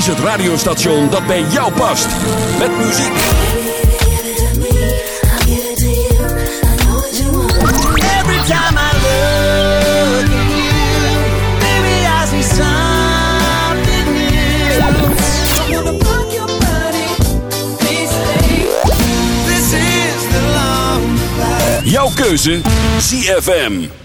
Kies het radiostation dat bij jou past. Met muziek. Every time I look at you, baby, I see something new. I your body. This is the long Jouw keuze CFM.